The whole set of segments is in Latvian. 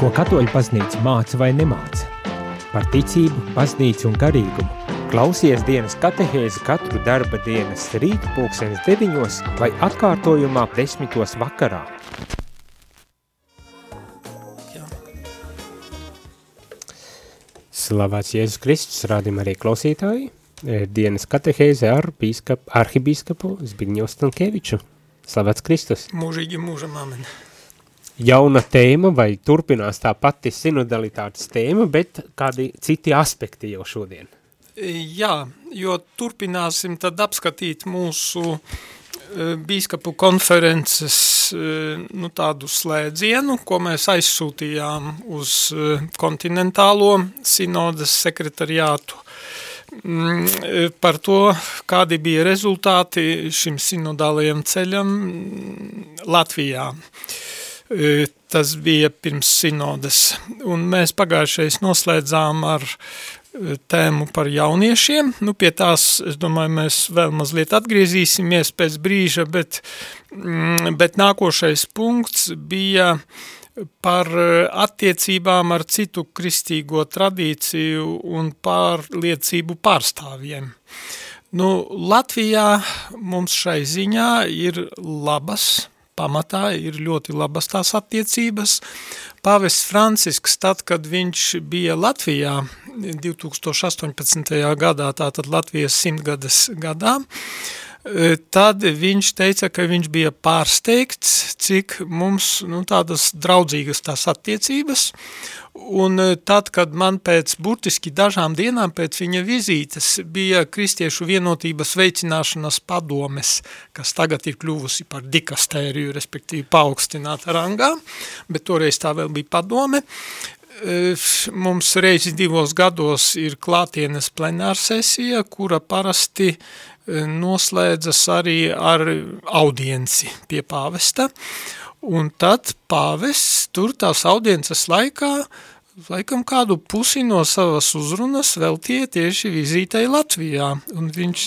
Ko katoļu baznīca māca vai nemāca? Par ticību, baznīcu un garīgumu. Klausies dienas katehēzi katru darba dienas rītu pulksenes deviņos vai atkārtojumā desmitos vakarā. Slavēts Jēzus Kristus, rādījumā arī klausītāji. Dienas katehēze ar bīskap, arhibīskapu Zbigņo Stankeviču. Slavēts Kristus. Mūžīgi mūžam amen. Jauna tēma vai turpinās tā pati sinodalitātes tēma, bet kādi citi aspekti jau šodien? Jā, jo turpināsim tad apskatīt mūsu e, bīskapu konferences e, nu, tādu slēdzienu, ko mēs aizsūtījām uz e, kontinentālo sinodas sekretariātu mm, par to, kādi bija rezultāti šim sinodālajam ceļam Latvijā. Tas bija pirms sinodas, un mēs pagājušais noslēdzām ar tēmu par jauniešiem. Nu, pie tās, es domāju, mēs vēl mazliet atgriezīsimies pēc brīža, bet, mm, bet nākošais punkts bija par attiecībām ar citu kristīgo tradīciju un pārliecību pārstāvjiem. Nu, Latvijā mums šai ziņā ir labas pamatā ir ļoti labas tās attiecības. Pāvests Francisks, tad, kad viņš bija Latvijā 2018. gadā, tātad Latvijas simtgades gadā, tad viņš teica, ka viņš bija pārsteigts, cik mums nu, tādas draudzīgas tās attiecības, Un tad, kad man pēc burtiski dažām dienām pēc viņa vizītes bija Kristiešu vienotības veicināšanas padomes, kas tagad ir kļuvusi par dikastēriju, respektīvi paaugstināta rangā, bet toreiz tā vēl bija padome, mums reizi divos gados ir klātienes plenārsesija, kura parasti e, noslēdzas arī ar audienci pie pāvesta, Un tad pāvests tur tās audiences laikā laikam kādu pusi no savas uzrunas veltīja tieši vizītei Latvijā. Un viņš,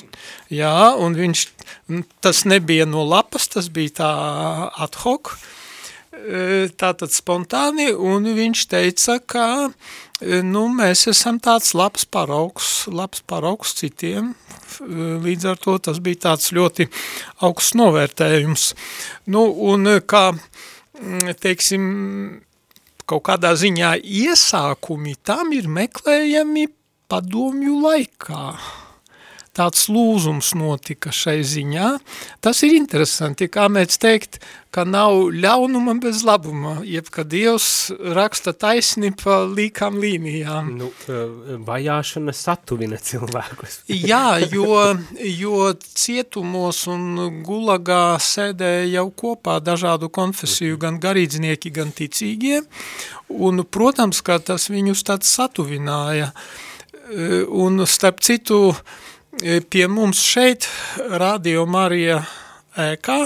jā, un viņš, tas nebija no lapas, tas bija tā ad hoc, e, tātad spontāni, un viņš teica, ka nu, mēs esam tāds labs paraugs, labs paraugs citiem, e, līdz ar to tas bija tāds ļoti augsts novērtējums. Nu, un kā, teiksim, kaut kādā ziņā iesākumi tam ir meklējami padomju laikā. Tāds lūzums notika šai ziņā. Tas ir interesanti, kā mēs teikt, ka nav ļaunuma bez labuma, jeb ka Dievs raksta taisni pa līkām līnijām. Nu, vajāšana satuvina cilvēkus. Jā, jo, jo cietumos un gulagā sēdēja jau kopā dažādu konfesiju, gan garīdznieki, gan ticīgie, un, protams, ka tas viņus tāds satuvināja. Eh, un starp citu, eh, pie mums šeit, Radio Marija ēkā,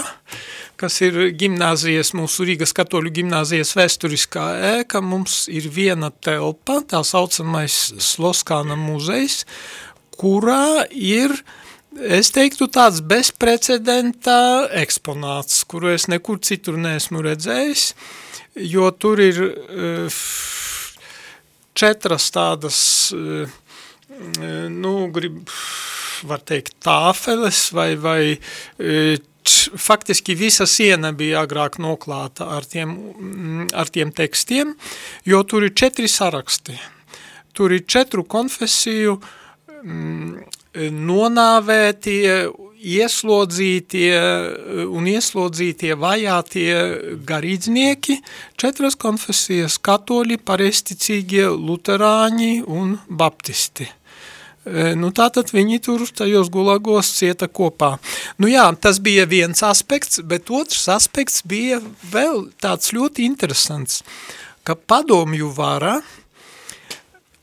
kas ir gimnāzijas, mūsu Rīgas katoļu gimnāzijas vēsturiskā ēka, mums ir viena telpa, tā saucamais Sloskāna muzejs, kurā ir, es teiktu, tāds bezprecedenta eksponāts, kuru es nekur citur neesmu redzējis, jo tur ir uh, četras tādas, uh, nu, grib, var teikt, tāfeles vai, vai uh, faktiski visa siena bija agrāk noklāta ar tiem, ar tiem tekstiem, jo tur ir četri saraksti. Tur ir četru konfesiju nonāvētie, ieslodzītie un ieslodzītie vajātie garīdznieki, četras konfesijas katoļi, pareisticīgie, luterāņi un baptisti. E, nu, tātad viņi tur tajos gulagos cieta kopā. Nu jā, tas bija viens aspekts, bet otrs aspekts bija vēl tāds ļoti interesants, ka padomju vara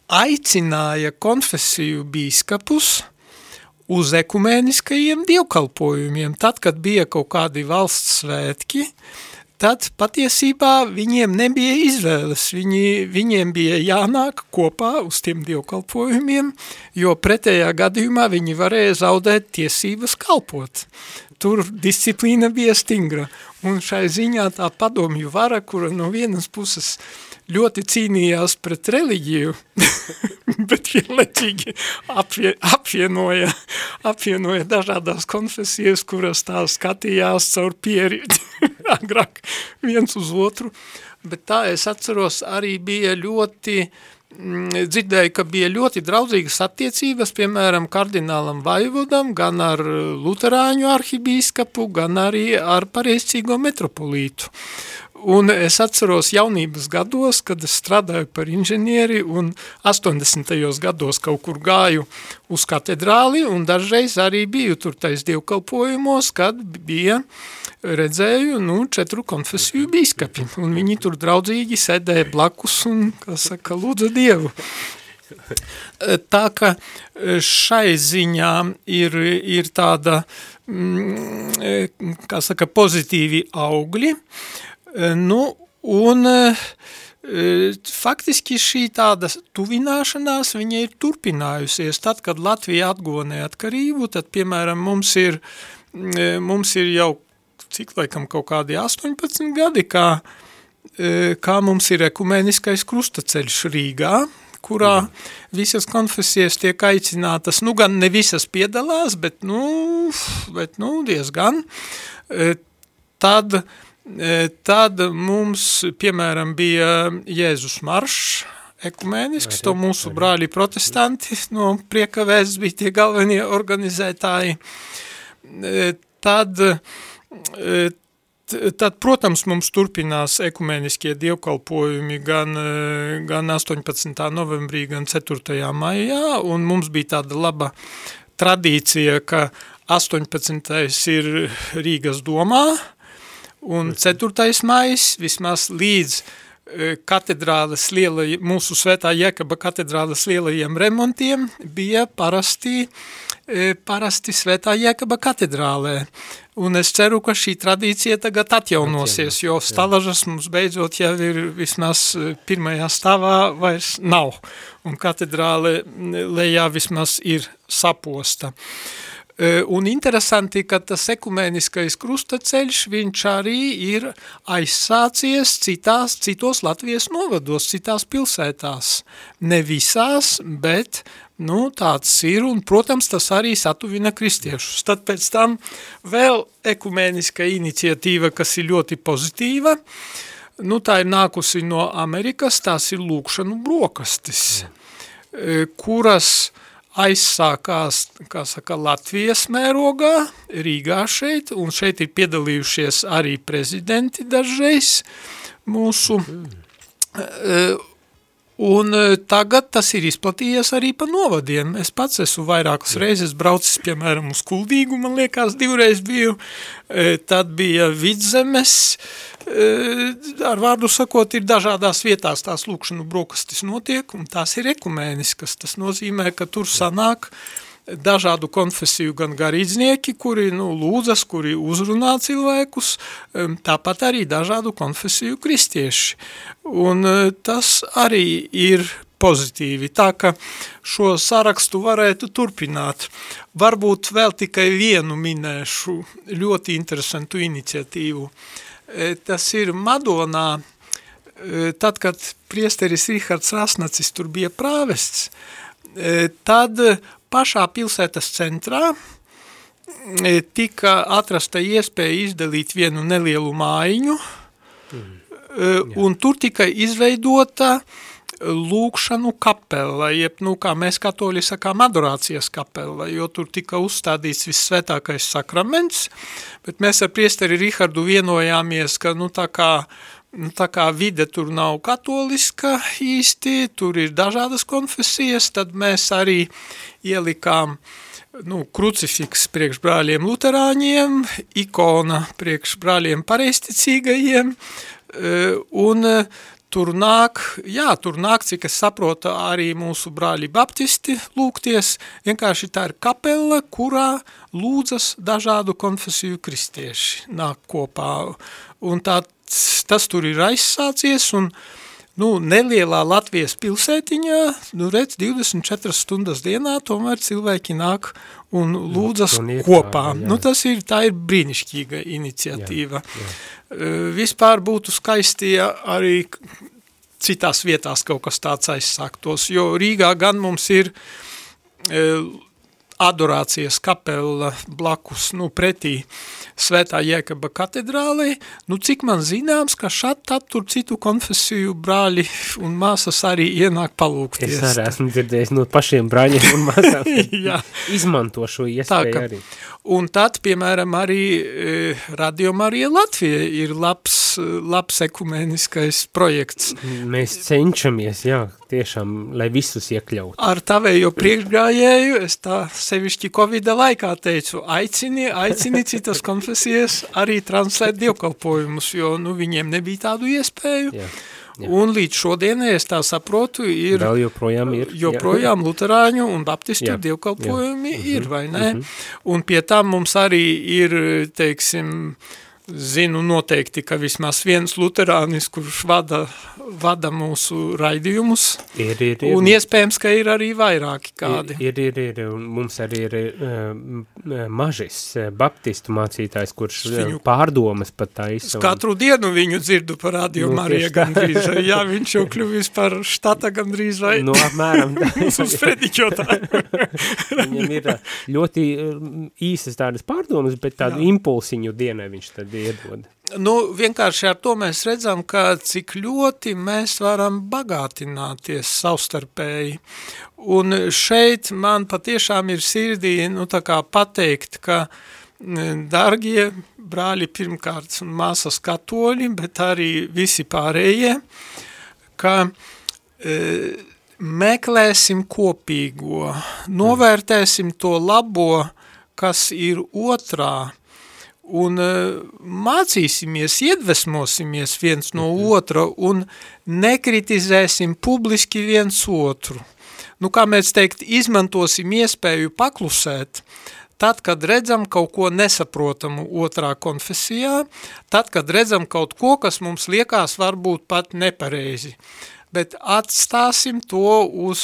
aicināja konfesiju bīskapus uz ekumēniskajiem dievkalpojumiem. Tad, kad bija kaut kādi valsts svētki, tad patiesībā viņiem nebija izvēles. Viņi, viņiem bija jānāk kopā uz tiem dievkalpojumiem, jo pretējā gadījumā viņi varēja zaudēt tiesības kalpot. tur disciplīna bija stingra. Un šai ziņā tā padomju vara, kura no vienas puses ļoti cīnījās pret reliģiju, bet vienlaicīgi apvie, apvienoja, apvienoja dažādās konfesijas, kuras tā skatījās caur pieri agrāk viens uz otru. Bet tā es atceros arī bija ļoti uh, dzirdēju, ka bija ļoti draudzīgas attiecības, piemēram, kardinālam Vaivodam, gan ar luterāņu arhibīskapu, gan arī ar pareizcīgo metropolītu. Un es atceros jaunības gados, kad es strādāju par inženieri un 80. gados kaut kur gāju uz katedrāli un dažreiz arī biju tur tais dievkalpojumos, kad bija redzēju, nu, četru konfesiju bīskapi, un viņi tur draudzīgi sēdēja blakus un, kā saka, lūdza Dievu. Tā ka šai ziņā ir, ir tāda, mm, kā saka, pozitīvi augļi, nu, un faktiski šī tāda tuvināšanās, viņa ir turpinājusies. Tad, kad Latvija atguva neatkarību, tad, piemēram, mums ir, mums ir jau cik laikam kaut kādi 18 gadi, kā, kā mums ir ekumeniskais krustaceļš Rīgā, kurā visas konfesijas tiek aicinātas, nu gan ne visas piedalās, bet nu, bet, nu diezgan. Tad, tad mums, piemēram, bija Jēzus maršs, ekumēnisks, to mūsu brāļi protestanti no priekavēs bija tie galvenie organizētāji. Tad Tad, protams, mums turpinās ekumeniskie dievkalpojumi gan, gan 18. novembrī, gan 4. maijā, un mums bija tāda laba tradīcija, ka 18. ir Rīgas domā, un 4. maijs vismaz līdz katedrāles lielai, mūsu svētā Jekaba katedrāles lielajiem remontiem bija parasti, parasti svētā Jekaba katedrālē. Un es ceru, ka šī tradīcija tagad atjaunosies, jo stalažas mums beidzot jau ir vismaz e, pirmajā stāvā vairs nav. Un katedrāle lejā vismaz ir saposta. E, un interesanti, ka tas ekumēniskais krustaceļš, viņš arī ir aizsācies citās, citos Latvijas novados, citās pilsētās. Ne visās, bet Nu, tāds ir, un, protams, tas arī satuvina kristiešus. Tad pēc tam vēl ekumēniska iniciatīva, kas ir ļoti pozitīva, nu, tā ir nākusi no Amerikas, tās ir lūkšanu brokastis, kuras aizsākās, kā saka, Latvijas mērogā, Rīgā šeit, un šeit ir piedalījušies arī prezidenti dažreiz mūsu, mm. Un e, tagad tas ir izplatījies arī pa novadiem. Es pats esmu vairākas Jā. reizes braucis, piemēram, uz Kuldīgu, man liekas, divreiz biju. E, tad bija Vidzemes, e, ar vārdu sakot, ir dažādās vietās tās lūkšanu brokastis notiek, un tās ir ekumēniskas. Tas nozīmē, ka tur sanāk dažādu konfesiju gan garīdznieki, kuri nu, lūdzas, kuri uzrunā cilvēkus, tāpat arī dažādu konfesiju kristieši. Un e, tas arī ir pozitīvi, tā ka šo sarakstu varētu turpināt. Varbūt vēl tikai vienu minēšu ļoti interesantu iniciatīvu. E, tas ir Madonā, e, tad, kad priesteris Rihards Rasnacis tur bija prāvests, tad pašā pilsētas centrā e, tika atrasta iespēja izdalīt vienu nelielu mājiņu, mm. un tur tika izveidota lūkšanu kapela, jeb, nu, kā mēs katoļi sakām, adorācijas kapela, jo tur tika uzstādīts vissvētākais sakraments, bet mēs ar priesteri Rihardu vienojāmies, ka, nu, tā kā tā kā vide tur nav katoliska īsti, tur ir dažādas konfesijas, tad mēs arī ielikām nu, krucifiks priekš brāļiem luterāņiem, ikona priekš brāļiem pareisticīgajiem, e, un e, tur nāk, jā, tur nāk, cik es saprotu, arī mūsu brāļi baptisti lūgties, vienkārši tā ir kapela, kurā lūdzas dažādu konfesiju kristieši nāk kopā, un tā tas tur ir aizsācies, un nu, nelielā Latvijas pilsētiņā, nu, redz, 24 stundas dienā tomēr cilvēki nāk un lūdzas un iet kopā. jā. nu, tas ir, tā ir brīnišķīga iniciatīva. Jā, jā. Vispār būtu skaisti arī citās vietās kaut kas tāds aizsāktos, jo Rīgā gan mums ir adorācijas kapela blakus, nu, pretī Svētā Jēkaba katedrālē, nu, cik man zināms, ka šat tad tur citu konfesiju brāļi un māsas arī ienāk palūkties. Es arī esmu dzirdējis no pašiem brāļiem un māsām. Jā. Izmanto šo Tā, iespēju ka, arī. un tad, piemēram, arī e, Radio Marija Latvija ir labs, labs ekumeniskais projekts. Mēs cenšamies, jā, tiešām, lai visus iekļaut. Ar tavējo priekšgājēju, es tā sevišķi Covida laikā teicu, aicini, aicini citas konfesijas arī translēt dievkalpojumus, jo nu, viņiem nebija tādu iespēju. Jā, jā. Un līdz šodienai, es tā saprotu, ir Vēl joprojām ir. joprojām luterāņu un baptistu Jā, dievkalpojumi jā. Ir, vai ne? Un pie tam mums arī ir, teiksim, zinu noteikti, ka vismaz viens luterānis, kurš vada, vada mūsu raidījumus, Ir, ir, ir. un iespējams, ka ir arī vairāki kādi. Ir, ir, ir, ir, un mums arī ir uh, mažis uh, baptistu mācītājs, kurš uh, Viņu- pārdomas pat taisa. Es katru dienu viņu dzirdu par radio Nu, Marija gandrīz. Jā, viņš jau kļuvis par štata gandrīz vai Nu, apmēram. uz prediķotāju. Viņam ir ļoti īsas tādas pārdomas, bet tādu Jā. impulsiņu dienai viņš tad iedod. Nu, vienkārši ar to mēs redzam, ka cik ļoti mēs varam bagātināties savstarpēji. Un šeit man patiešām ir sirdī, nu, tā kā pateikt, ka, mm, dargie brāļi pirmkārt un māsas katoļi, bet arī visi pārējie, ka e, meklēsim kopīgo, novērtēsim to labo, kas ir otrā, un uh, mācīsimies, iedvesmosimies viens no otra un nekritizēsim publiski viens otru. Nu, kā mēs teikt, izmantosim iespēju paklusēt, tad, kad redzam kaut ko nesaprotamu otrā konfesijā, tad, kad redzam kaut ko, kas mums liekas varbūt pat nepareizi. Bet atstāsim to uz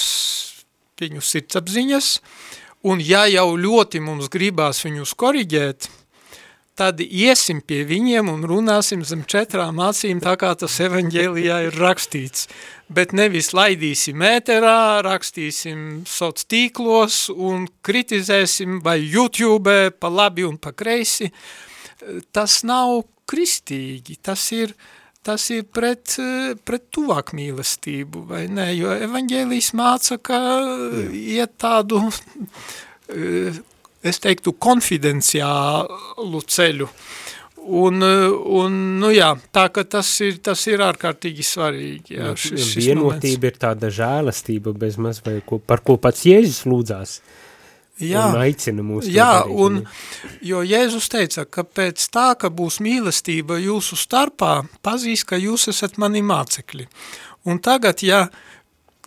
viņu sirdsapziņas, un ja jau ļoti mums gribās viņus koriģēt, tad iesim pie viņiem un runāsim zem četrām acīm, tā kā tas evaņģēlijā ir rakstīts. Bet nevis laidīsim ēterā, rakstīsim soc tīklos un kritizēsim vai YouTube pa labi un pa kreisi. Tas nav kristīgi, tas ir, tas ir pret, pret tuvāk mīlestību, vai ne? Jo evaņģēlijs māca, ka iet tādu es teiktu, konfidenciālu ceļu. Un, un, nu jā, tā ka tas ir, tas ir ārkārtīgi svarīgi. Jā, šis, šis Vienotība ir tāda žēlastība bez maz, vai ko, par ko pats Jēzus lūdzās. Jā, un aicina mūs. jā darīt, un, ne? jo Jēzus teica, ka pēc tā, ka būs mīlestība jūsu starpā, pazīs, ka jūs esat mani mācekļi. Un tagad, ja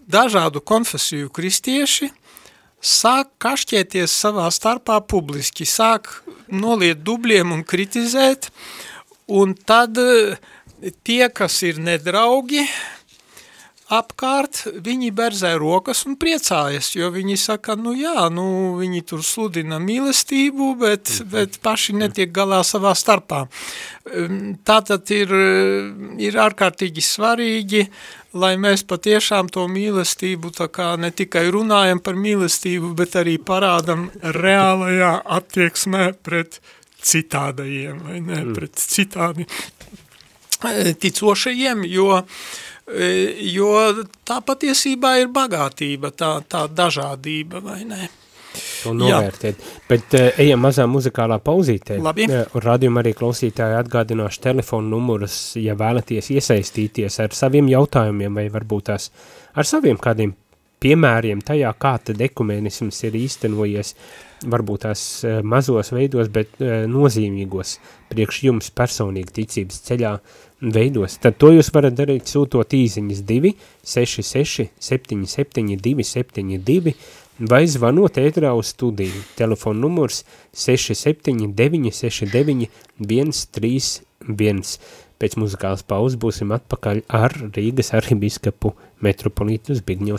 dažādu konfesiju kristieši sāk kašķēties savā starpā publiski, sāk noliet dubliem un kritizēt, un tad eh, tie, kas ir nedraugi apkārt, viņi berzē rokas un priecājas, jo viņi saka, nu jā, nu viņi tur sludina mīlestību, bet, bet paši netiek galā savā starpā. Tātad ir, ir ārkārtīgi svarīgi, lai mēs patiešām to mīlestību tā kā ne tikai runājam par mīlestību, bet arī parādam reālajā attieksmē pret citādajiem, vai ne, pret citādi ticošajiem, jo, jo tā patiesībā ir bagātība, tā, tā dažādība, vai ne? To novērtēt. Jā. Bet uh, ejam mazā muzikālā pauzītē. Labi. Uh, radium arī klausītāji atgādināšu telefonu numurus, ja vēlaties iesaistīties ar saviem jautājumiem vai varbūt tās ar saviem kādiem piemēriem tajā, kā tad ekumenisms ir īstenojies, varbūt tās uh, mazos veidos, bet uh, nozīmīgos priekš jums personīgi ticības ceļā veidos. Tad to jūs varat darīt sūtot īziņas 2 66 77 272 vai zvanot ētrā uz studiju. Telefona numurs 679 69 131. Pēc muzikālas pauzes būsim atpakaļ ar Rīgas arhibiskapu metropolītu Zbigņo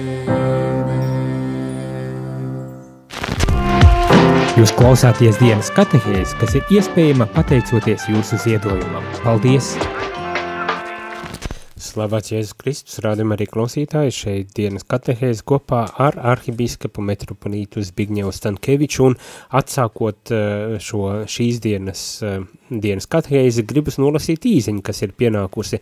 Jūs klausāties dienas katehēs, kas ir iespējama pateicoties jūsu ziedojumam. Paldies! Slavēts Jēzus Kristus, rādam arī klausītāji šeit dienas katehēs kopā ar arhibīskapu metropolītu Zbigņevu Stankeviču un atsākot eh, šo šīs dienas, eh, dienas katehēzi, gribas nolasīt īziņu, kas ir pienākusi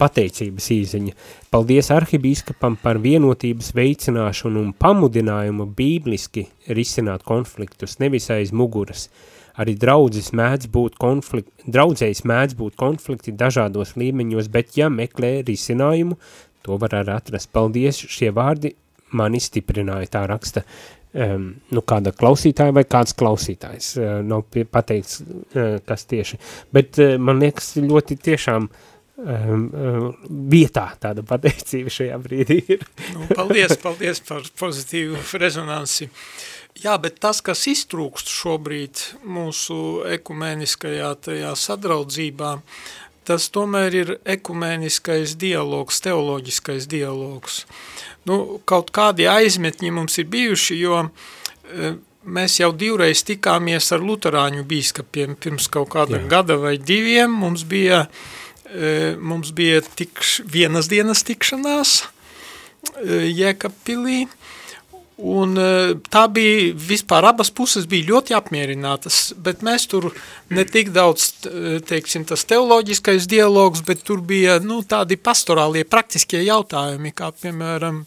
pateicības īziņa. Paldies arhibīskapam par vienotības veicināšanu un pamudinājumu bībliski risināt konfliktus, nevis aiz muguras. Arī draudzes mēdz būt konflikti, draudzējas mēdz būt konflikti dažādos līmeņos, bet ja meklē risinājumu, To var arī atrast. Paldies, šie vārdi mani stiprināja, tā raksta um, nu, kāda klausītāja vai kāds klausītājs. Uh, nav pateikts, uh, kas tieši. Bet uh, man liekas ļoti tiešām um, uh, vietā tāda pateicība šajā brīdī ir. nu, paldies, paldies par pozitīvu rezonansi. Jā, bet tas, kas iztrūkst šobrīd mūsu ekumeniskajā tajā sadraudzībā, tas tomēr ir ekumeniskais dialogs, teoloģiskais dialogs. Nu, kaut kādi aizmetņi mums ir bijuši, jo e, mēs jau divreiz tikāmies ar luterāņu bīskapiem pirms kaut kāda Jā. gada vai diviem. Mums bija, e, mums bija tikš, vienas dienas tikšanās e, Jēkabpilī, Un e, tā bija, vispār abas puses bija ļoti apmierinātas, bet mēs tur ne tik daudz, e, teiksim, tas teoloģiskais dialogs, bet tur bija, nu, tādi pastorālie, praktiskie jautājumi, kā, piemēram,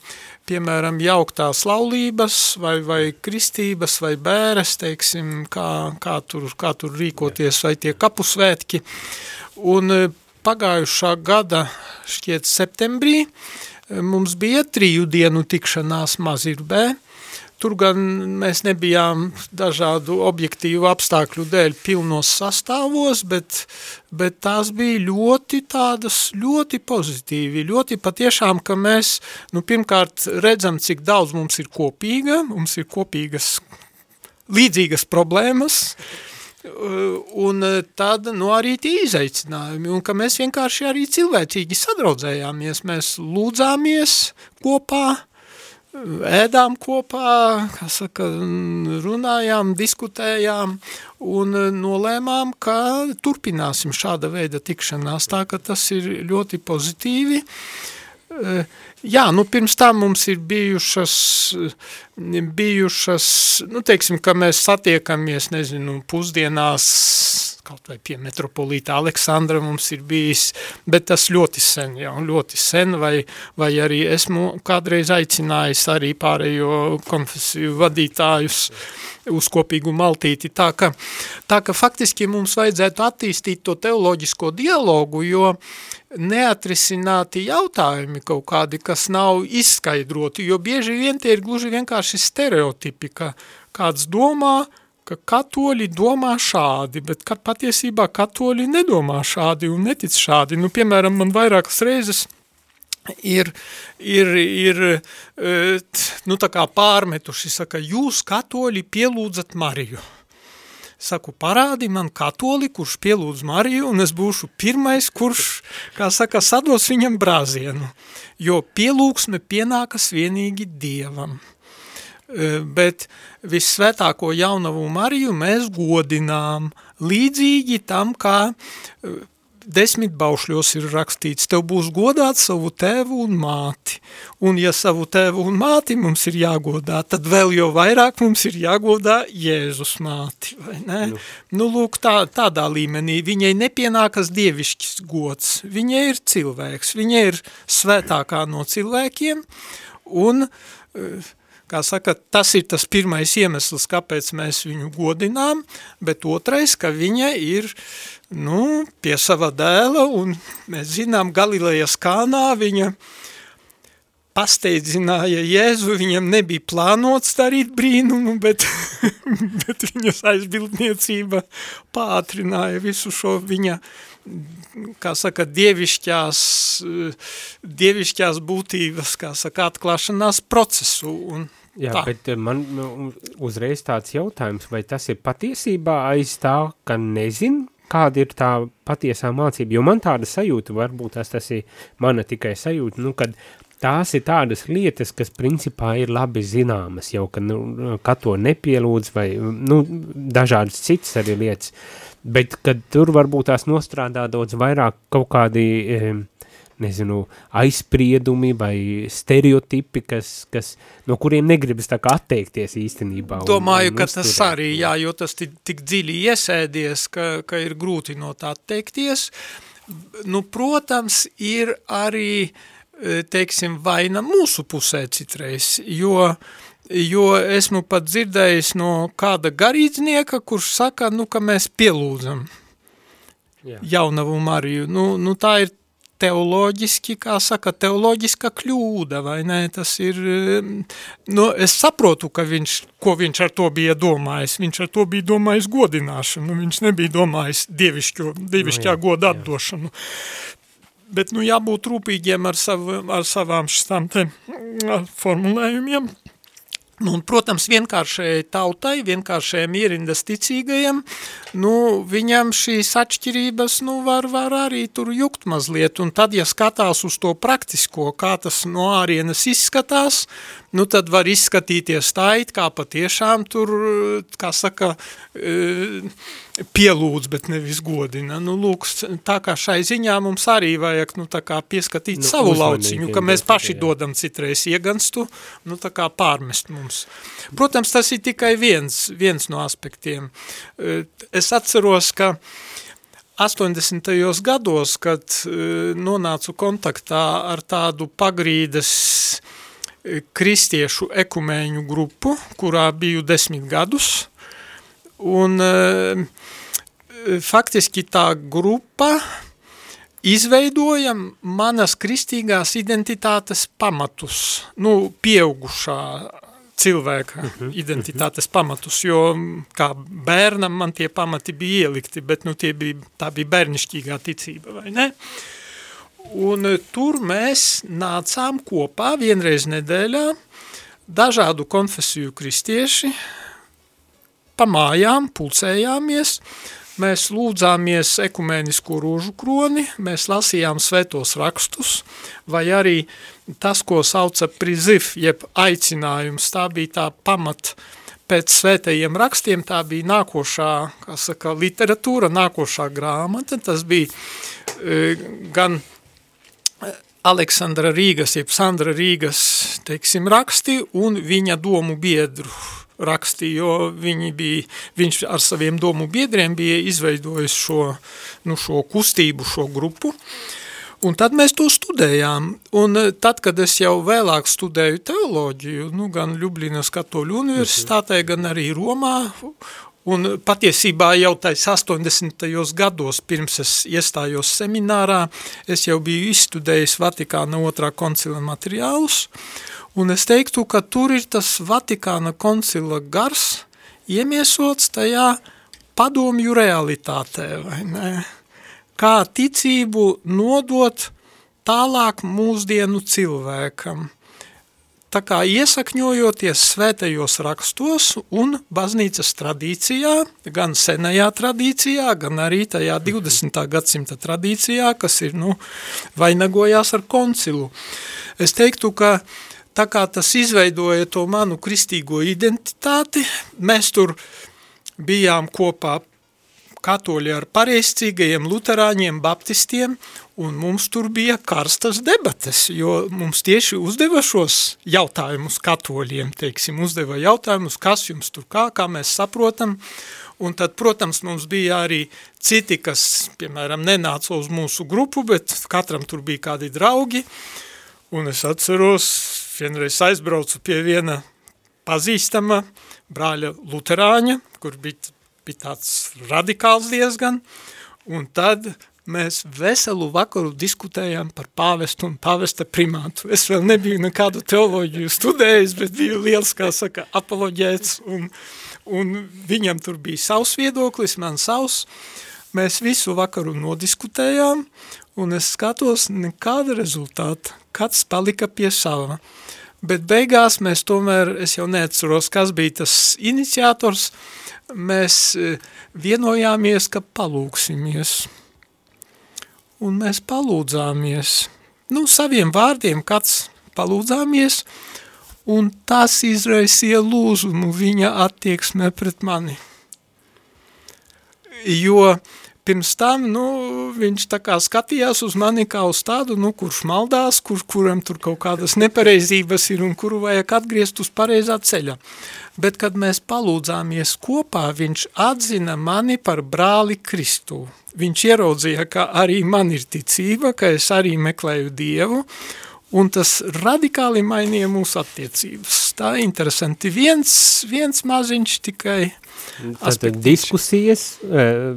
piemēram, jauktās laulības vai, vai kristības vai bēres, teiksim, kā, kā, tur, kā tur rīkoties, vai tie kapusvētki. Un e, pagājušā gada, šķiet, septembrī, mums bija triju dienu tikšanās Mazirbē. Tur gan mēs nebijām dažādu objektīvu apstākļu dēļ pilnos sastāvos, bet, bet tās bija ļoti tādas, ļoti pozitīvi, ļoti patiešām, ka mēs, nu, pirmkārt redzam, cik daudz mums ir kopīga, mums ir kopīgas līdzīgas problēmas, un tad, nu, arī tie izaicinājumi, un ka mēs vienkārši arī cilvēcīgi sadraudzējāmies, mēs lūdzāmies kopā, ēdām kopā, saka, runājām, diskutējām un nolēmām, ka turpināsim šāda veida tikšanās, tā ka tas ir ļoti pozitīvi. Jā, nu pirms tam mums ir bijušas, bijušas, nu teiksim, ka mēs satiekamies, nezinu, pusdienās kaut vai pie metropolīta Aleksandra mums ir bijis, bet tas ļoti sen, jau ļoti sen, vai, vai arī esmu kādreiz aicinājis arī pārējo konfesiju vadītājus uz kopīgu maltīti, tā ka, tā ka faktiski mums vajadzētu attīstīt to teoloģisko dialogu, jo neatrisināti jautājumi kaut kādi, kas nav izskaidroti, jo bieži vien tie ir gluži vienkārši stereotipi, ka kāds domā, ka katoļi domā šādi, bet ka patiesībā katoļi nedomā šādi un netic šādi. Nu, piemēram, man vairākas reizes ir, ir, ir e, nu, tā kā pārmetuši, saka, jūs katoļi pielūdzat Mariju. Saku, parādi man katoli, kurš pielūdz Mariju, un es būšu pirmais, kurš, kā saka, sados viņam brāzienu, jo pielūgsme pienākas vienīgi Dievam. Bet vissvētāko jaunavu Mariju mēs godinām līdzīgi tam, kā desmit baušļos ir rakstīts, tev būs godāt savu tēvu un māti, un ja savu tēvu un māti mums ir jāgodā, tad vēl jau vairāk mums ir jāgodā Jēzus māti, vai ne? Nu, nu lūk, tā, tādā līmenī. Viņai nepienākas dievišķis gods, viņai ir cilvēks, viņai ir svētākā no cilvēkiem, un uh, Kā saka, tas ir tas pirmais iemesls, kāpēc mēs viņu godinām, bet otrais, ka viņa ir nu, pie sava dēla, un mēs zinām, Galilejas kānā viņa pasteidzināja Jēzu, viņam nebija plānots darīt brīnumu, bet, bet viņas aizbildniecība pātrināja visu šo viņa kā saka, dievišķās, dievišķās būtības, kā saka, atklāšanās procesu. Un Jā, tā. bet man nu, uzreiz tāds jautājums, vai tas ir patiesībā aiz tā, ka nezin, kāda ir tā patiesā mācība, jo man tāda sajūta, varbūt tas, tas ir mana tikai sajūta, nu, kad tās ir tādas lietas, kas principā ir labi zināmas, jau, ka, nu, ka to nepielūdz vai, nu, dažādas citas arī lietas, bet kad tur varbūt tās nostrādā daudz vairāk kaut kādi, nezinu, aizspriedumi vai stereotipi, kas, kas, no kuriem negribas tā kā atteikties īstenībā. Un, Domāju, un ka uzturēt. tas arī, jā, jo tas tik, tik dziļi iesēdies, ka, ka ir grūti no tā atteikties. Nu, protams, ir arī, e, teiksim, vaina mūsu pusē citreiz, jo jo esmu pat dzirdējis no kāda garīdznieka, kurš saka, nu, ka mēs pielūdzam Jā. jaunavu Mariju. Nu, nu tā ir teoloģiski, kā saka, teoloģiska kļūda, vai ne? Tas ir, nu, es saprotu, ka viņš, ko viņš ar to bija domājis. Viņš ar to bija domājis godināšanu, viņš nebija domājis dievišķo, dievišķā no, jā, goda atdošanu. Jā. Bet, nu, jābūt rūpīgiem ar, savu, ar savām šitām te formulējumiem. Nu, un, protams, vienkāršai tautai, vienkāršajiem ierindas ticīgajiem, nu, viņam šīs atšķirības, nu, var, var arī tur jukt mazliet, un tad, ja skatās uz to praktisko, kā tas no ārienes izskatās, nu tad var izskatīties tā, it kā patiešām tur, kā saka, e, pielūdz, bet nevis godina. Nu, lūk, tā kā šai ziņā mums arī vajag, nu, tā kā pieskatīt nu, savu lauciņu, ka mēs paši jā. dodam citreiz ieganstu, nu, tā kā pārmest mums. Protams, tas ir tikai viens, viens no aspektiem. E, es atceros, ka 80. gados, kad e, nonācu kontaktā ar tādu pagrīdes kristiešu ekumēņu grupu, kurā biju desmit gadus, un e, faktiski tā grupa izveidoja manas kristīgās identitātes pamatus, nu, pieaugušā cilvēka uh -huh, identitātes uh -huh. pamatus, jo kā bērnam man tie pamati bija ielikti, bet nu, tie bija, tā bija bērnišķīgā ticība, vai ne? Uh, Un e, tur mēs nācām kopā vienreiz nedēļā dažādu konfesiju kristieši, pa mājām pulcējāmies, mēs lūdzāmies ekumēnisko rūžu kroni, mēs lasījām svētos rakstus, vai arī tas, ko sauca prizif, jeb aicinājums, tā bija tā pamat pēc svētajiem rakstiem, tā bija nākošā, kā saka, literatūra, nākošā grāmata, tas bija e, gan Aleksandra Rīgas, jeb Sandra Rīgas, teiksim, raksti un viņa domu biedru raksti, jo viņi bija, viņš ar saviem domu biedriem bija izveidojis šo, nu, šo kustību, šo grupu, Un tad mēs to studējām, un tad, kad es jau vēlāk studēju teoloģiju, nu, gan Ljublīnas katoļu universitātē, gan arī Romā, Un patiesībā jau tais 80. gados, pirms es iestājos seminārā, es jau biju izstudējis Vatikāna otrā koncila materiālus, un es teiktu, ka tur ir tas Vatikāna koncila gars iemiesots tajā padomju realitātē, vai ne? Kā ticību nodot tālāk mūsdienu cilvēkam tā kā iesakņojoties svētajos rakstos un baznīcas tradīcijā, gan senajā tradīcijā, gan arī tajā 20. gadsimta tradīcijā, kas ir, nu, vainagojās ar koncilu. Es teiktu, ka tā kā tas izveidoja to manu kristīgo identitāti, mēs tur bijām kopā katoļi ar pareizcīgajiem luterāņiem, baptistiem, un mums tur bija karstas debates, jo mums tieši uzdeva šos jautājumus katoļiem, teiksim, uzdeva jautājumus, kas jums tur kā, kā mēs saprotam, un tad, protams, mums bija arī citi, kas, piemēram, nenāca uz mūsu grupu, bet katram tur bija kādi draugi, un es atceros, vienreiz aizbraucu pie viena pazīstama brāļa luterāņa, kur bija bija tāds radikāls diezgan, un tad mēs veselu vakaru diskutējām par pāvestu un pāvesta primātu. Es vēl nebiju nekādu teoloģiju studējis, bet biju liels, kā saka, apoloģēts, un, un viņam tur bija savs viedoklis, man savs. Mēs visu vakaru nodiskutējām, un es skatos nekāda rezultāta. Kāds palika pie sava. Bet beigās mēs tomēr, es jau neatceros, kas bija tas iniciators, uh, mēs e, vienojāmies, ka palūksimies. Un mēs palūdzāmies. Nu, saviem vārdiem kāds palūdzāmies, un tas izraisīja lūzumu viņa attieksmē pret mani. Jo pirms tam, nu, viņš tā kā skatījās uz mani kā uz tādu, nu, kurš maldās, kur, kuram tur kaut kādas nepareizības ir un kuru vajag atgriezt uz pareizā ceļa. Bet, kad mēs palūdzāmies kopā, viņš atzina mani par brāli Kristu. Viņš ieraudzīja, ka arī man ir ticība, ka es arī meklēju Dievu, un tas radikāli mainīja mūsu attiecības. Tā interesanti. Viens, viens maziņš tikai Tātad diskusijas, eh,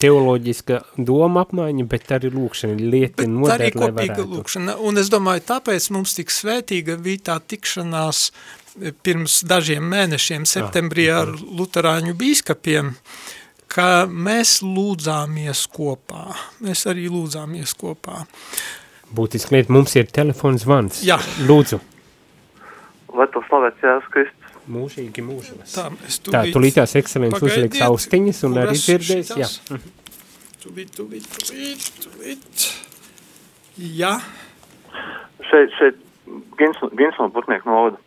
teoloģiska doma apmaiņa, bet arī lūkšana lieta bet noder, arī kopīga lūkšana. Un es domāju, tāpēc mums tik svētīga bija tā tikšanās eh, pirms dažiem mēnešiem septembrī ar luterāņu bīskapiem, ka mēs lūdzāmies kopā. Mēs arī lūdzāmies kopā. Būtiski lieta, mums ir telefons zvans. Jā. Lūdzu. Lai to slavēts Jēzus Kristus. Mūžīgi mūžos. Tā, es tūlīt, tā tulītās ekscelents uzliks austiņas un arī dzirdēs. Jā. Tūlīt, tūlīt, tūlīt, tūlīt. Jā. Šeit, šeit Gins, Gins no Putnieku novada.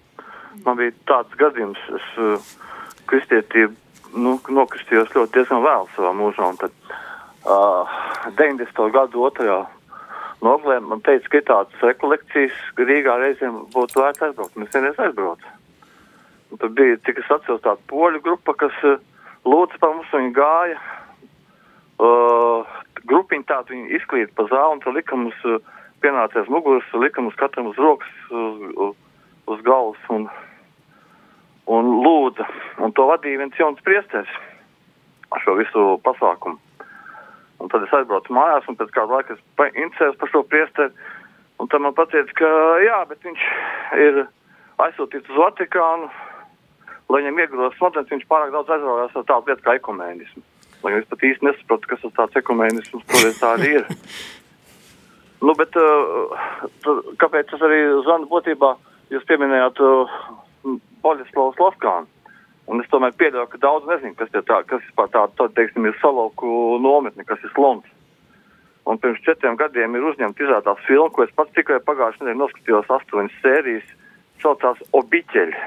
Man bija tāds gadījums, es uh, kristietību, nu, nokristījos ļoti diezgan vēl savā mūžā, un tad uh, 90. gadu otrajā noglē man teica, ka tādas rekolekcijas Rīgā reizēm būtu vērts aizbraukt, es vienreiz aizbraucu. Un tad bija, cik es atceros, tāda poļu grupa, kas uh, lūdza par mums, viņi gāja. Uh, grupiņi tādu viņi izklīda pa zāli, un tad lika mums uh, pienācies muguras, lika mums katram uz rokas, uz, uz, uz galvas un, un lūdza. Un to vadīja viens jauns priesteris šo visu pasākumu. Un tad es aizbraucu mājās, un pēc kāda laika es interesējos par šo priesteri. Un tad man pateica, ka jā, bet viņš ir aizsūtīts uz Vatikānu, lai viņam iegrozās smadzenes, viņš pārāk daudz aizraujās ar tādu lietu kā ekumēnismu. Lai es pat īsti nesaprotu, kas tas tāds ekumēnisms, protams, tā arī ir. nu, bet uh, kāpēc tas arī zvanu būtībā, jūs pieminējāt uh, Poļislavas Laskānu. Un es tomēr pieļauju, ka daudz nezinu, kas ir tā, kas vispār tāda, tā, teiksim, ir salauku nometne, kas ir slons. Un pirms četriem gadiem ir uzņemta izrādās filma, ko es pats tikai pagājušajā nedēļā noskatījos astoņas sērijas, saucās Obiķeļi.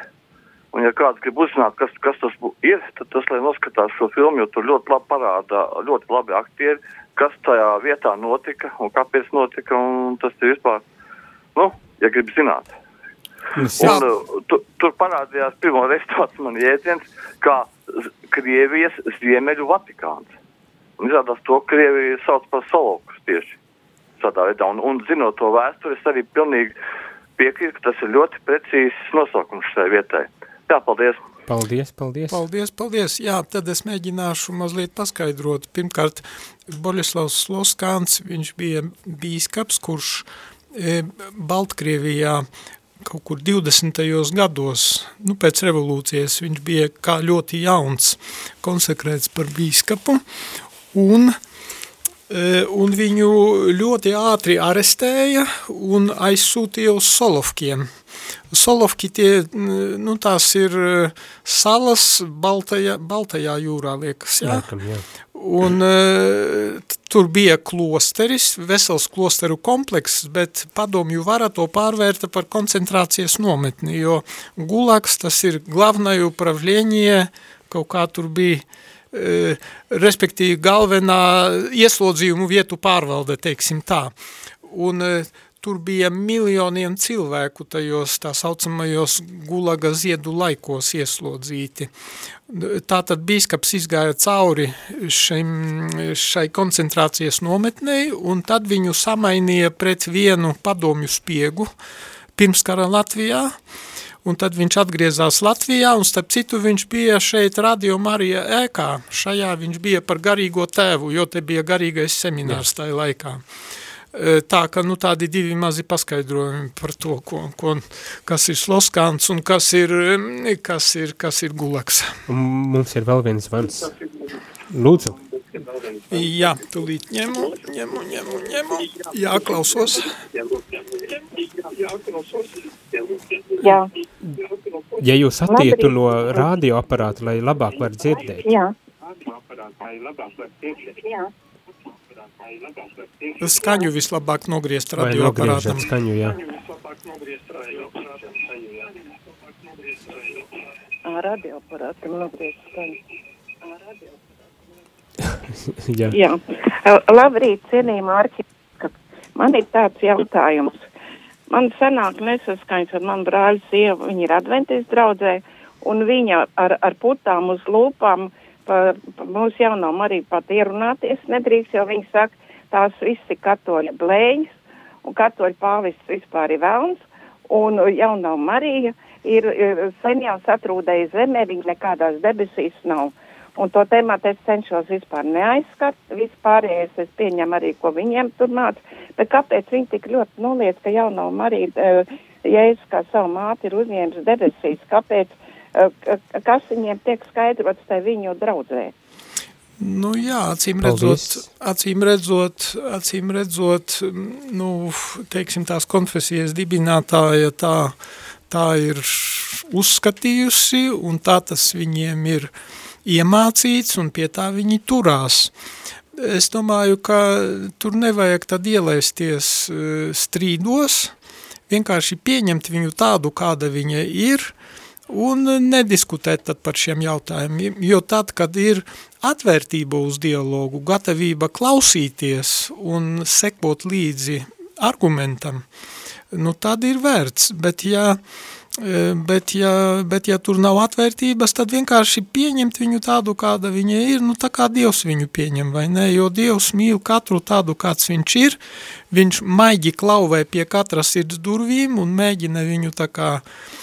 Un, ja kāds grib uzzināt, kas, kas tas ir, tad tas, lai noskatās šo filmu, jo tur ļoti labi parāda, ļoti labi aktieri, kas tajā vietā notika un kāpēc notika, un tas ir vispār, nu, ja grib zināt. Un, uh, tu, tur parādījās pirmo reizi tāds man jēdziens, kā Krievijas Ziemeļu Vatikāns. Un izrādās to Krieviju sauc par Solokus tieši tādā veidā. Un, un zinot to vēsturi, es arī pilnīgi piekrītu, ka tas ir ļoti precīzs nosaukums šai vietai. Jā, paldies. Paldies, paldies. Paldies, paldies. Jā, tad es mēģināšu mazliet paskaidrot. Pirmkārt, Boļislavs Sloskāns, viņš bija bīskaps, kurš e, Baltkrievijā kaut kur 20. gados, nu pēc revolūcijas, viņš bija kā ļoti jauns konsekrēts par bīskapu, un Eh, un viņu ļoti ātri arestēja un aizsūtīja uz Solovkiem. Solovki tie, nu tās ir eh, salas Baltajā, Baltajā jūrā, liekas, jā? Laikam, jā. Un uh, tur bija klosteris, vesels klosteru komplekss, bet padomju vara to pārvērta par koncentrācijas nometni, jo Gulaks tas ir glavnaju pravļenie, kaut kā tur bija Eh, respektīvi galvenā ieslodzījumu vietu pārvalde, teiksim tā. Un eh, tur bija miljoniem cilvēku tajos tā saucamajos gulaga ziedu laikos ieslodzīti. Tātad bīskaps izgāja cauri šim, šai koncentrācijas nometnei, un tad viņu samainīja pret vienu padomju spiegu pirmskara Latvijā, un tad viņš atgriezās Latvijā, un starp citu viņš bija šeit Radio Marija ēkā. Šajā viņš bija par garīgo tēvu, jo te bija garīgais seminārs Jā. tajā laikā. E, tā, ka nu, tādi divi mazi paskaidrojumi par to, ko, ko, kas ir sloskāns un kas ir, kas ir, kas ir gulaks. Un mums ir vēl viens zvans. Lūdzu. Jā, tūlīt ņemu, ņemu, ņemu, ņemu. Jā, klausos. Jā. Ja jūs attietu no radioaparāta, lai labāk var dzirdēt. Jā. Jā. Skaņu vislabāk nogriezt radioaparātam. Skaņu, jā. Radioaparātam nogriezt skaņu. Jā. Jā. Labrīt, cienījumā arhitektūra. Man ir tāds jautājums. Man sanāk nesaskaņas ar manu brāļu sievu, viņa ir adventis draudzē, un viņa ar, ar putām uz lūpām par, par mūsu jaunām arī pat ierunāties. Nedrīkst, jo viņa saka, tās visi katoļa blēņas, un katoļu pāvists vispār ir velns, un jaunā Marija ir, ir sen jau satrūdēja zemē, viņa nekādās debesīs nav. Un to tēmātu es cenšos vispār neaizskart, vispārējais es pieņemu arī, ko viņiem tur māca, bet kāpēc viņi tik ļoti noliec, ka jaunā Marija, uh, Jēzus kā savu māti ir uzņēmis debesīs, kāpēc, kas viņiem tiek skaidrots tai viņu draudzē? Nu jā, acīm redzot, acīm redzot, acīm redzot, nu, teiksim, tās konfesijas dibinātāja tā, tā ir uzskatījusi un tā tas viņiem ir iemācīts un pie tā viņi turās. Es domāju, ka tur nevajag tad ielaisties strīdos, vienkārši pieņemt viņu tādu, kāda viņa ir, un nediskutēt par šiem jautājumiem, jo tad, kad ir atvērtība uz dialogu, gatavība klausīties un sekot līdzi argumentam, nu tad ir vērts, bet ja, bet ja, bet ja tur nav atvērtības, tad vienkārši pieņemt viņu tādu, kāda viņa ir, nu tā kā Dievs viņu pieņem, vai ne, jo Dievs mīl katru tādu, kāds viņš ir, viņš maigi klauvē pie katras sirds durvīm un mēģina viņu tā kā uh,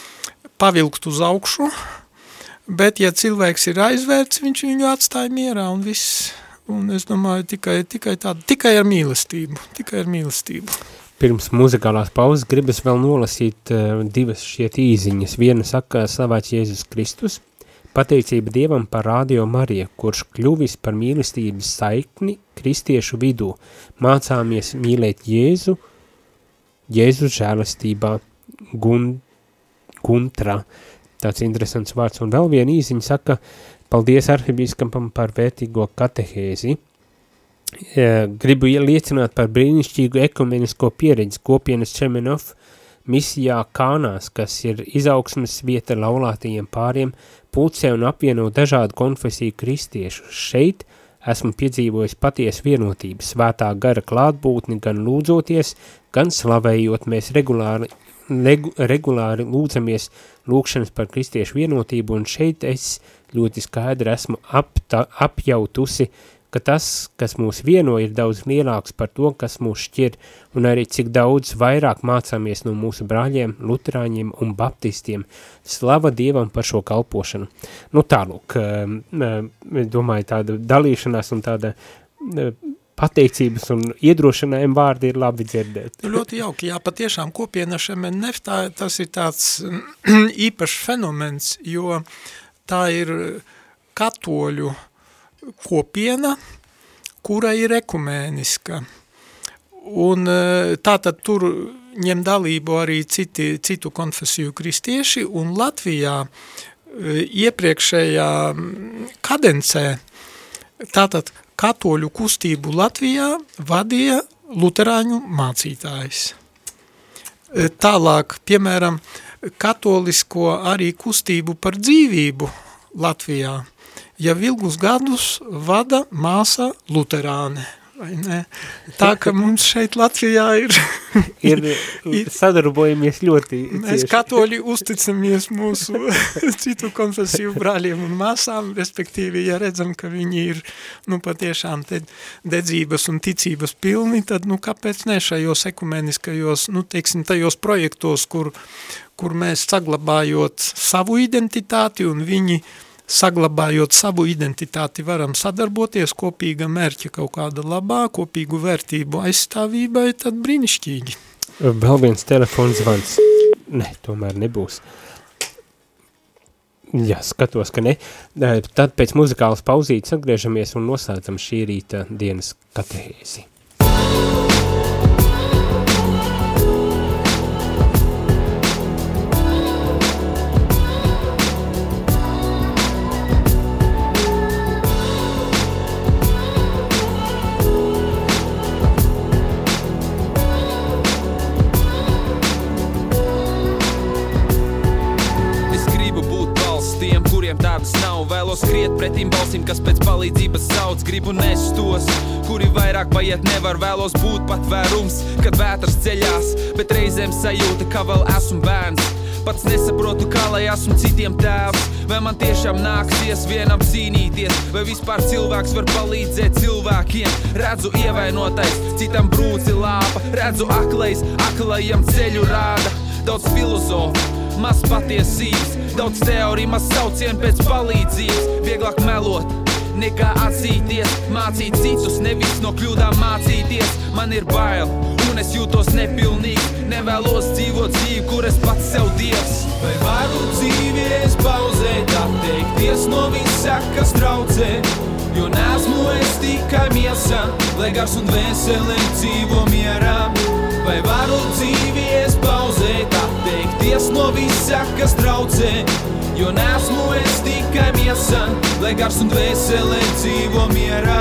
pavilkt uz augšu, bet ja cilvēks ir aizvērts, viņš viņu atstāja mierā un viss. Un es domāju, tikai, tikai tādu, tikai ar mīlestību, tikai ar mīlestību. Pirms muzikālās pauzes gribas vēl nolasīt uh, divas šiet īziņas. Viena saka slavēts Jēzus Kristus, pateicība Dievam par Radio Mariju, kurš kļuvis par mīlestības saikni kristiešu vidū. Mācāmies mīlēt Jēzu, Jēzu žēlastībā, gun, kuntra. Tāds interesants vārds. Un vēl viena īziņa saka, paldies arhibīskapam par vērtīgo katehēzi. Gribu liecināt par brīnišķīgu ekumenisko pieredzi kopienas Čemenov misijā Kānās, kas ir izaugsmes vieta laulātajiem pāriem, pulcē un apvieno dažādu konfesiju kristiešu. Šeit esmu piedzīvojis patiesu vienotību, svētā gara klātbūtni gan lūdzoties, gan slavējot mēs regulāri legu, regulāri lūdzamies lūkšanas par kristiešu vienotību, un šeit es ļoti skaidri esmu apta, apjautusi, ka tas, kas mūs vieno, ir daudz lielāks par to, kas mūs šķir, un arī cik daudz vairāk mācāmies no mūsu brāļiem, luterāņiem un baptistiem. Slava Dievam par šo kalpošanu. Nu tālūk, domāju, tāda dalīšanās un tāda pateicības un iedrošinājuma vārdi ir labi dzirdēt. Nu, ļoti jauki, jā, patiešām kopiena šemenef, tā, tas ir tāds īpašs fenomens, jo tā ir katoļu kopiena, kura ir ekumēniska. Un e, tātad tur ņem dalību arī citi, citu konfesiju kristieši, un Latvijā e, iepriekšējā kadencē, tātad katoļu kustību Latvijā vadīja luterāņu mācītājs. E, tālāk, piemēram, katolisko arī kustību par dzīvību Latvijā, ja ilgus gadus vada māsa luterāne – vai ne? Tā, ka mums šeit Latvijā ir... ir, ir sadarbojamies ļoti Mēs cieši. katoļi uzticamies mūsu citu konfesiju brāļiem un māsām, respektīvi, ja redzam, ka viņi ir, nu, patiešām te dedzības un ticības pilni, tad, nu, kāpēc ne šajos ekumeniskajos, nu, teiksim, tajos projektos, kur, kur mēs saglabājot savu identitāti un viņi saglabājot savu identitāti, varam sadarboties kopīga mērķa kaut kāda labā, kopīgu vērtību aizstāvībai, tad brīnišķīgi. Vēl viens telefons zvans. Ne, tomēr nebūs. Jā, skatos, ka ne. Tad pēc muzikālas pauzītes atgriežamies un noslēdzam šī rīta dienas katehēzi. vēlos sauc, gribu nest tos, kuri vairāk paiet nevar, vēlos būt patvērums, kad vētras ceļās, bet reizēm sajūta, ka vēl esmu bērns. Pats nesaprotu, kā lai esmu citiem tēvs. Vai man tiešām nāksies vienam cīnīties, vai vispār cilvēks var palīdzēt cilvēkiem? Redzu ievainotais, citam brūci lāpa, redzu aklais, aklajam ceļu rāda. Daudz filozofu, maz patiesības, daudz teoriju, maz saucienu pēc palīdzības. Vieglāk melot, nekā atzīties, mācīt citus, nevis no kļūdām mācīties. Man ir bail, un es jūtos nepilnīgs. Nevēlos dzīvot dzīvi, kur es pats sev dievs. Vai varu dzīvi es pauzēt, atteikties no visa, kas traucē? Jo nesmu es tikai miesa, lai gars un veseli dzīvo mierā. Vai varu dzīvi es pauzēt, atteikties no visa, kas traucē? Jo nesmu es tikai miesa, lai gars un dvēselē dzīvo mierā.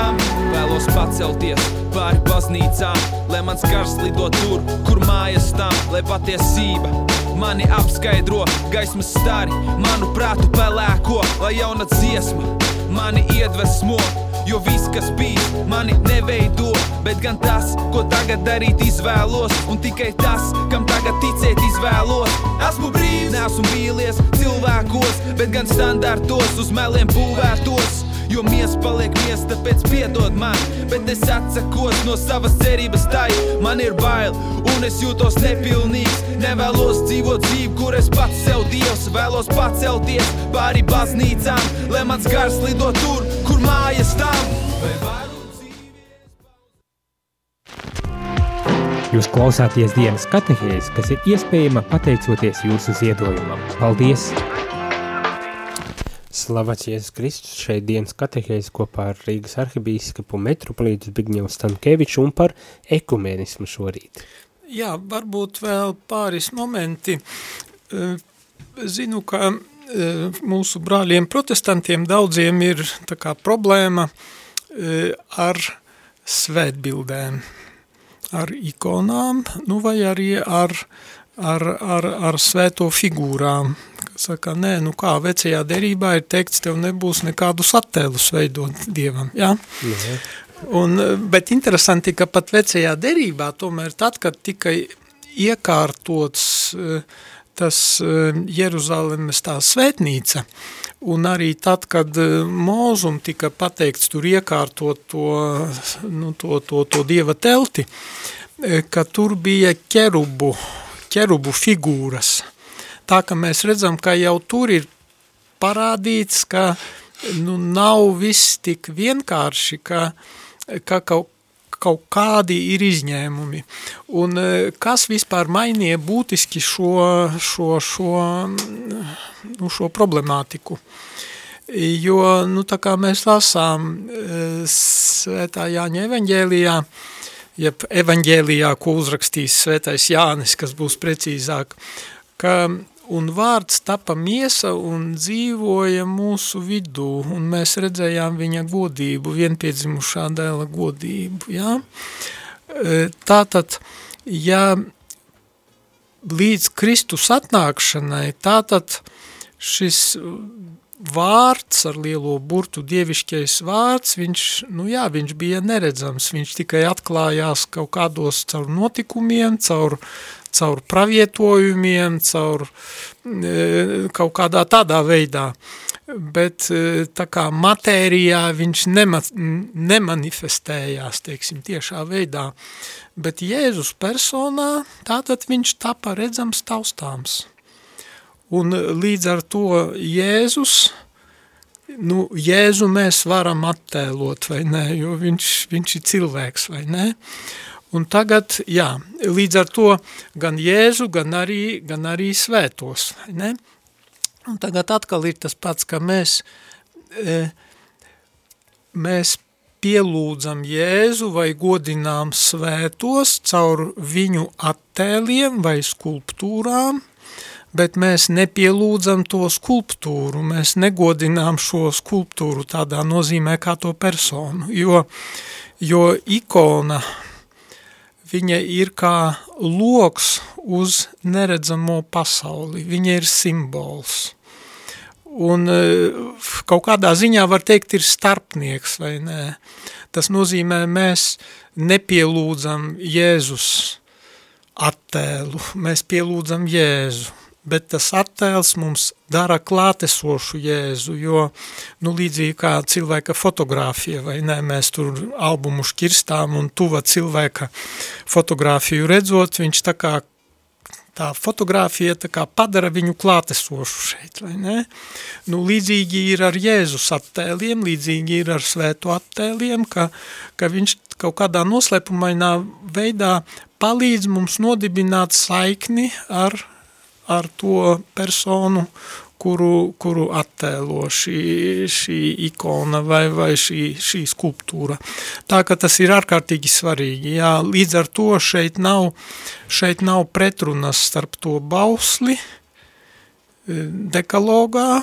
Vēlos pacelties pāri baznīcām, lai mans gars lido tur, kur mājas tam, lai patiesība mani apskaidro gaismas stari, manu prātu pelēko, lai jauna dziesma mani iedvesmo. Jo viss, kas bija, mani neveido, bet gan tas, ko tagad darīt, izvēlos. Un tikai tas, kam tagad ticēt, izvēlos. Esmu brīvs, nesmu vīlies cilvēkos, bet gan standartos uz meliem būvētos. Jo mies paliek mies, tāpēc piedod man Bet es atsakos no savas cerības tai Man ir bail un es jūtos nepilnīgs Nevēlos dzīvot dzīvi, kur es pats sev dievs Vēlos pacelties pāri baznīcām Lai mans gars lido tur, kur mājas tam Jūs klausāties dienas katehēs, kas ir iespējama pateicoties jūsu ziedojumam. Paldies! Slavēts Jēzus Kristus šeit dienas katehēs kopā ar Rīgas arhibīskapu metropolītu Zbigņevu Stankēviču un par ekumenismu šorīt. Jā, varbūt vēl pāris momenti. Eh, Zinu, ka mūsu brāļiem protestantiem daudziem ir tā kā problēma eh, ar svētbildēm, ar ikonām, nu vai arī ar, ar, ar, ar svēto figūrām. Saka, nē, nu kā, vecajā derībā ir teikts, tev nebūs nekādus attēlus veidot Dievam, jā? jā. Un, bet interesanti, ka pat vecajā derībā, tomēr tad, kad tika iekārtots tas Jeruzalemes tā svētnīca, un arī tad, kad mūzum tika pateikts tur iekārtot to, nu, to, to, to dieva telti, ka tur bija ķerubu, ķerubu figūras, tā ka mēs redzam, ka jau tur ir parādīts, ka nu, nav viss tik vienkārši, ka, ka kaut, kaut kādi ir izņēmumi. Un kas vispār mainīja būtiski šo, šo, šo, nu, šo problemātiku? Jo, nu, tā kā mēs lasām svētā Jāņa evaņģēlijā, jeb evaņģēlijā, ko uzrakstīs svētais Jānis, kas būs precīzāk, ka un vārds tapa miesa un dzīvoja mūsu vidū, un mēs redzējām viņa godību, vienpiedzimušā dēla godību, jā. Tātad, ja līdz Kristus atnākšanai, tātad šis vārds ar lielo burtu dievišķais vārds, viņš, nu jā, viņš bija neredzams, viņš tikai atklājās kaut kādos caur notikumiem, caur caur pravietojumiem, caur e, kaut kādā tādā veidā. Bet e, tā kā matērijā viņš nema, nemanifestējās, teiksim, tiešā veidā. Bet Jēzus personā tātad viņš tapa redzams taustāms. Un līdz ar to Jēzus, nu, Jēzu mēs varam attēlot, vai ne, jo viņš, viņš ir cilvēks, vai ne? Un tagad, jā, līdz ar to gan Jēzu, gan arī, gan arī svētos, ne? Un tagad atkal ir tas pats, ka mēs, e, mēs pielūdzam Jēzu vai godinām svētos caur viņu attēliem vai skulptūrām, bet mēs nepielūdzam to skulptūru, mēs negodinām šo skulptūru tādā nozīmē kā to personu, jo, jo ikona, viņa ir kā loks uz neredzamo pasauli, viņa ir simbols. Un e, kaut kādā ziņā var teikt ir starpnieks vai nē. Tas nozīmē mēs nepielūdzam Jēzus attēlu, mēs pielūdzam Jēzu. Bet tas attēls mums dara klātesošu Jēzu, jo, nu, līdzīgi kā cilvēka fotografija, vai ne, mēs tur albumu škirstām un tuva cilvēka fotografiju redzot, viņš tā kā tā fotografija tā kā padara viņu klātesošu šeit, vai ne? Nu, līdzīgi ir ar Jēzus attēliem, līdzīgi ir ar svētu attēliem, ka, ka viņš kaut kādā noslēpumainā veidā palīdz mums nodibināt saikni ar, ar to personu, kuru, kuru attēlo šī, šī ikona vai, vai šī, šī skulptūra. Tā ka tas ir ārkārtīgi svarīgi. Jā, līdz ar to šeit nav, šeit nav pretrunas starp to bausli eh, dekalogā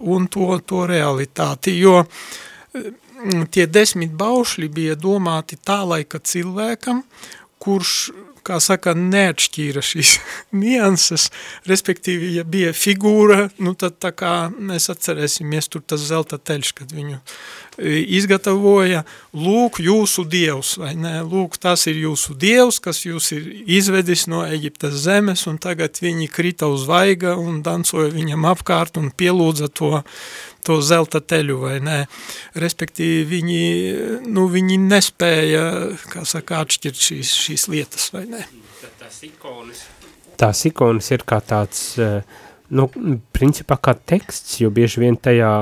un to, to realitāti, jo mm, tie desmit baušļi bija domāti tā laika cilvēkam, kurš kā saka, neatšķīra šīs nianses, respektīvi, ja bija figūra, nu tad tā kā mēs atcerēsimies tur tas zelta teļš, kad viņu e, izgatavoja, lūk jūsu dievs, vai ne, lūk tas ir jūsu dievs, kas jūs ir izvedis no Eģiptes zemes, un tagad viņi krita uz vaiga un dancoja viņam apkārt un pielūdza to, to zelta teļu, vai ne, respektīvi viņi, nu, viņi nespēja, kā saka, atšķirt šīs, šīs lietas, vai ne. Tās ikonas. Tās ikonas ir kā tāds, eh, nu, principā kā teksts, jo bieži vien tajā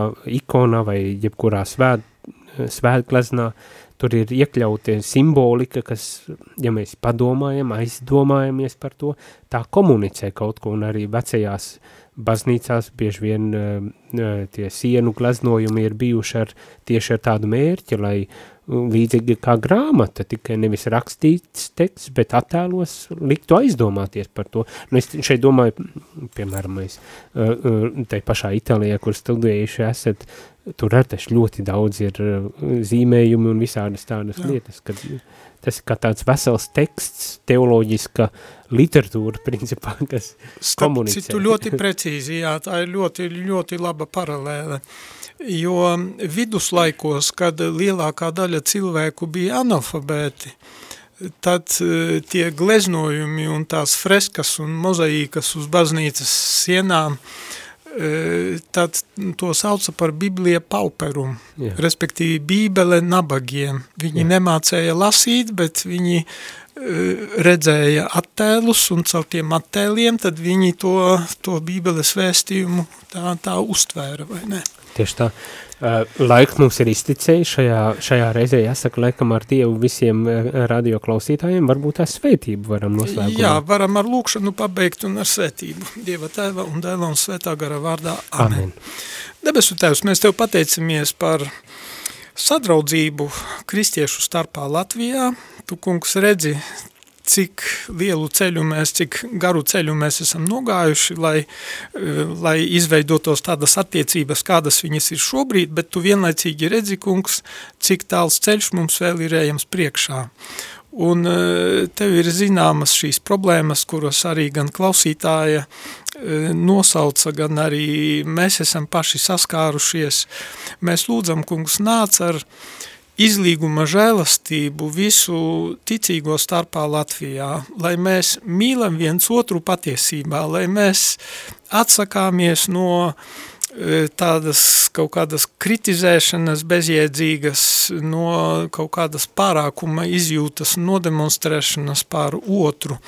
ikonā vai jebkurā svēt, svētgleznā tur ir iekļautie simbolika, kas, ja mēs padomājam, aizdomājamies par to, tā komunicē kaut ko, un arī vecajās baznīcās bieži vien uh, tie sienu gleznojumi ir bijuši ar, tieši ar tādu mērķi, lai līdzīgi kā grāmata, tikai nevis rakstīts teksts, bet attēlos liktu aizdomāties par to. Nu, es šeit domāju, piemēram, mēs uh, uh, tai pašā Itālijā, kur studējuši esat, tur ar taču ļoti daudz ir zīmējumi un visādas tādas Jā. lietas, kad tas ir kā tāds vesels teksts, teoloģiska literatūra, principā, kas Starp komunicē. Citu ļoti precīzi, jā, tā ir ļoti, ļoti laba paralēle. Uh, jo viduslaikos, kad lielākā daļa cilvēku bija analfabēti, tad e, tie gleznojumi un tās freskas un mozaīkas uz baznīcas sienām, e, tad to sauca par Biblija pauperumu, Jā. respektīvi Bībele nabagiem. Viņi Jā. nemācēja lasīt, bet viņi redzēja attēlus un caur tiem attēliem, tad viņi to, to bībeles vēstījumu tā, tā uztvēra, vai ne? Tieši tā. Uh, laiks mums ir izticējis šajā, šajā reizē, jāsaka, laikam ar Dievu visiem uh, radio klausītājiem, varbūt ar svētību varam noslēgt. Jā, varam ar lūkšanu pabeigt un ar svētību. Dieva tēva un dēla un svētā gara vārdā. Amen. Amen. Debesu tēvs, mēs tev pateicamies par sadraudzību kristiešu starpā Latvijā. Tu, kungs, redzi cik lielu ceļu mēs, cik garu ceļu mēs esam nogājuši, lai, eh, lai izveidotos tādas attiecības, kādas viņas ir šobrīd, bet tu vienlaicīgi redzi, kungs, cik tāls ceļš mums vēl ir ejams priekšā. Un eh, tev ir zināmas šīs problēmas, kuras arī gan klausītāja eh, nosauca, gan arī mēs esam paši saskārušies. Mēs lūdzam, kungs, nāc ar izlīguma žēlastību visu ticīgo starpā Latvijā, lai mēs mīlam viens otru patiesībā, lai mēs atsakāmies no e, tādas kaut kādas kritizēšanas bezjēdzīgas, no kaut kādas pārākuma izjūtas, nodemonstrēšanas pār otru.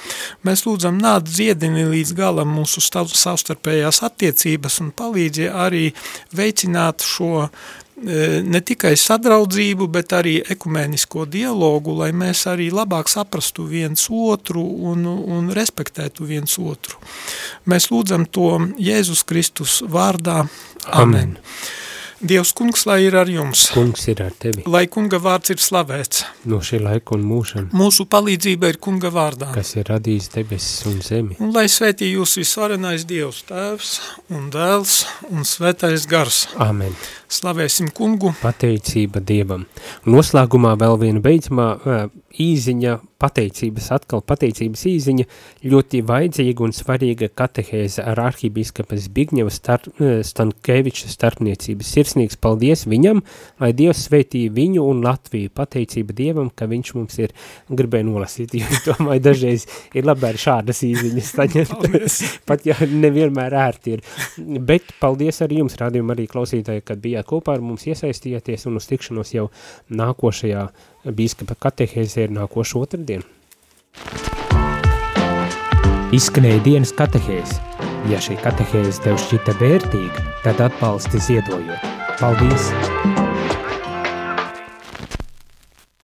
Mēs lūdzam nāc dziedini līdz galam mūsu savstarpējās attiecības un palīdzi arī veicināt šo E, ne tikai sadraudzību, bet arī ekumēnisko dialogu, lai mēs arī labāk saprastu viens otru un, un respektētu viens otru. Mēs lūdzam to Jēzus Kristus vārdā. Amen. Amen. Dievs kungs, lai ir ar jums. Kungs ir ar tevi. Lai kunga vārds ir slavēts. No šī laika un mūžam. Mūsu palīdzība ir kunga vārdā. Kas ir radījis debesis un zemi. Un lai svētī jūs visvarenais Dievs tēvs un dēls un svētais gars. Amen. Slavēsim kungu. Pateicība Dievam. Noslēgumā vēl viena beidzamā īziņa, pateicības, atkal pateicības īziņa, ļoti vajadzīga un svarīga katehēze ar arhibīskapa Zbigņeva star, Stankēviča starpniecības. Sirsnīgs paldies viņam, lai Dievs sveitīja viņu un Latviju. Pateicība Dievam, ka viņš mums ir, gribēju nolasīt, jo domāju, dažreiz ir labāk šādas īziņas taņet, pat ja nevienmēr ērti ir. Bet paldies arī jums, rādījumi arī klausītāji, kad bijāt kopā ar mums iesaistījāties un uz tikšanos jau nākošajā bīskapa katehēzē ir nākošu otrdien. Izskanēja dienas katehēze. Ja šī katehēze tev šķita vērtīga, tad atbalsti ziedojot. Paldies!